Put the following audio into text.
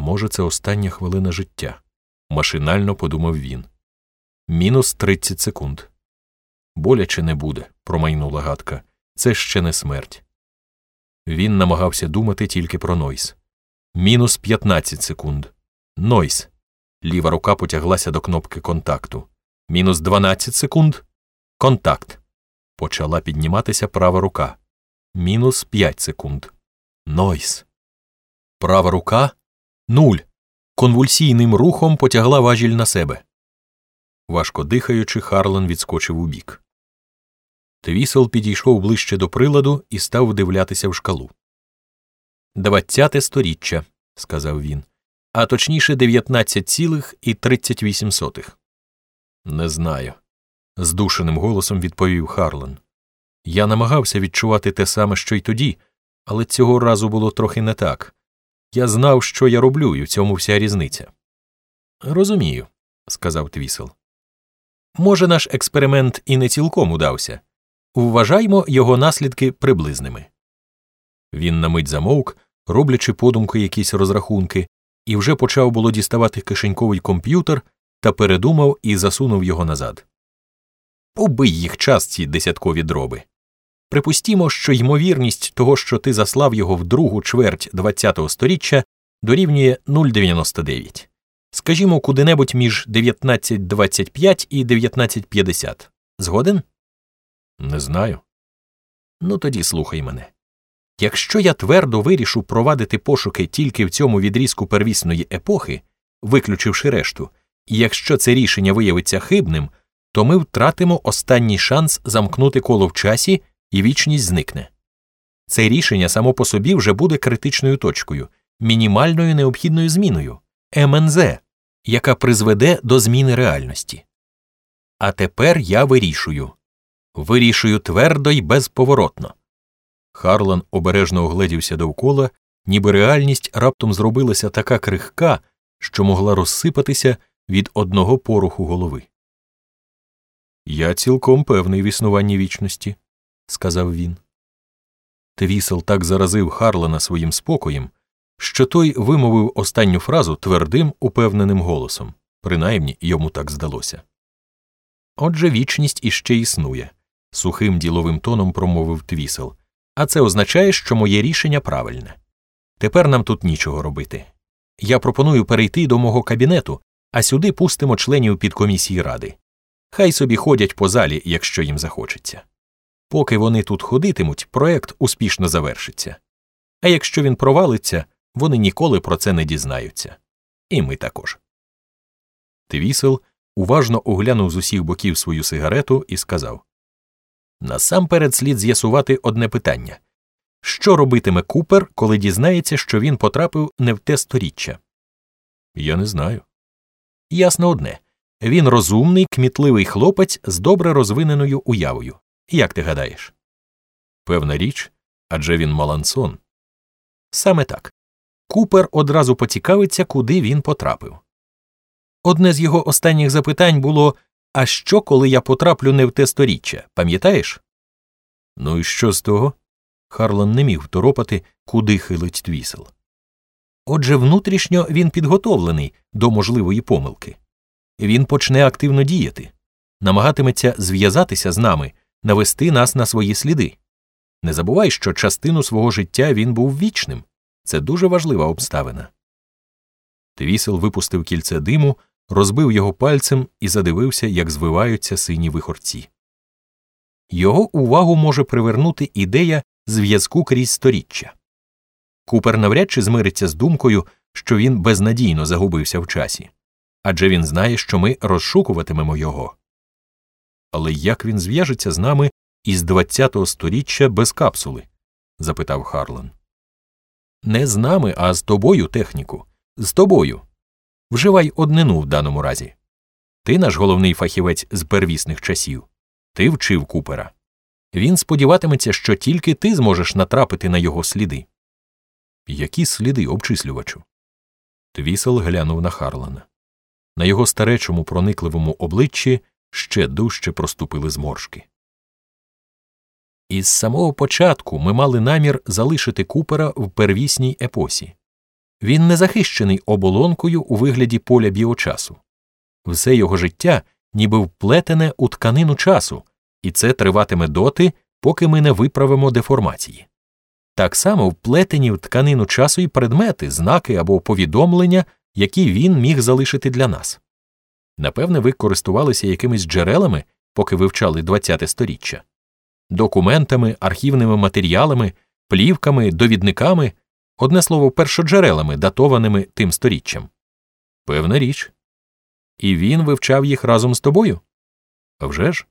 Може, це остання хвилина життя, машинально подумав він. Мінус 30 секунд. Боляче не буде, промайнула гадка. Це ще не смерть. Він намагався думати тільки про Нойс. Мінус 15 секунд. Нойс. Ліва рука потяглася до кнопки контакту. Мінус 12 секунд. Контакт. Почала підніматися права рука. Мінус 5 секунд. Нойс. Права рука нуль. Конвульсійним рухом потягла важіль на себе. Важко дихаючи, Харлан відскочив убік. Твісел підійшов ближче до приладу і став вдивлятися в шкалу. Двадцяте сторіччя, сказав він, а точніше дев'ятнадцять цілих і тридцять вісім сотих. Не знаю. здушеним голосом відповів Харлан. Я намагався відчувати те саме, що й тоді, але цього разу було трохи не так. Я знав, що я роблю, і в цьому вся різниця. Розумію, сказав Твісел. Може, наш експеримент і не цілком удався. Вважаймо його наслідки приблизними. Він на мить замовк, роблячи подумки якісь розрахунки, і вже почав було діставати кишеньковий комп'ютер та передумав і засунув його назад. Убий їх час ці десяткові дроби. Припустімо, що ймовірність того, що ти заслав його в другу чверть ХХ століття, дорівнює 0,99. Скажімо, куди-небудь між 1925 і 1950. Згоден? Не знаю. Ну тоді слухай мене. Якщо я твердо вирішу провадити пошуки тільки в цьому відрізку первісної епохи, виключивши решту, і якщо це рішення виявиться хибним, то ми втратимо останній шанс замкнути коло в часі і вічність зникне. Це рішення само по собі вже буде критичною точкою, мінімальною необхідною зміною МНЗ, яка призведе до зміни реальності. А тепер я вирішую вирішую твердо й безповоротно. Харлан обережно огледівся довкола, ніби реальність раптом зробилася така крихка, що могла розсипатися від одного поруху голови. Я цілком певний в існуванні вічності, сказав він. Твісел так заразив Харлана своїм спокоєм, що той вимовив останню фразу твердим, упевненим голосом, принаймні йому так здалося. Отже, вічність іще існує, сухим діловим тоном промовив Твісел, а це означає, що моє рішення правильне. Тепер нам тут нічого робити. Я пропоную перейти до мого кабінету, а сюди пустимо членів підкомісії ради. Хай собі ходять по залі, якщо їм захочеться. Поки вони тут ходитимуть, проект успішно завершиться. А якщо він провалиться, вони ніколи про це не дізнаються. І ми також. Твісел уважно оглянув з усіх боків свою сигарету і сказав Насамперед слід з'ясувати одне питання що робитиме Купер, коли дізнається, що він потрапив не в те сторіччя? Я не знаю. Ясно одне він розумний, кмітливий хлопець з добре розвиненою уявою. Як ти гадаєш? Певна річ, адже він Малансон. Саме так. Купер одразу поцікавиться, куди він потрапив. Одне з його останніх запитань було А що, коли я потраплю не в те сторіччя, пам'ятаєш? Ну і що з того? Харлан не міг второпати, куди хилить твісел. Отже, внутрішньо він підготовлений до можливої помилки. Він почне активно діяти, намагатиметься зв'язатися з нами, навести нас на свої сліди. Не забувай, що частину свого життя він був вічним. Це дуже важлива обставина. Твісел випустив кільце диму, розбив його пальцем і задивився, як звиваються сині вихорці. Його увагу може привернути ідея зв'язку крізь сторіччя. Купер навряд чи змириться з думкою, що він безнадійно загубився в часі адже він знає, що ми розшукуватимемо його. Але як він зв'яжеться з нами із ХХ століття без капсули? запитав Харлан. Не з нами, а з тобою, техніку. З тобою. Вживай однину в даному разі. Ти наш головний фахівець з первісних часів. Ти вчив Купера. Він сподіватиметься, що тільки ти зможеш натрапити на його сліди. Які сліди обчислювачу? Твісел глянув на Харлана. На його старечому проникливому обличчі ще дужче проступили зморшки. Із самого початку ми мали намір залишити Купера в первісній епосі. він не захищений оболонкою у вигляді поля біочасу. Все його життя ніби вплетене у тканину часу, і це триватиме доти, поки ми не виправимо деформації. Так само вплетені в тканину часу і предмети, знаки або повідомлення, які він міг залишити для нас. Напевне, ви користувалися якимись джерелами, поки вивчали ХХ сторіччя, документами, архівними матеріалами, плівками, довідниками, одне слово, першоджерелами, датованими тим сторіччям. Певна річ. І він вивчав їх разом з тобою? Вже ж?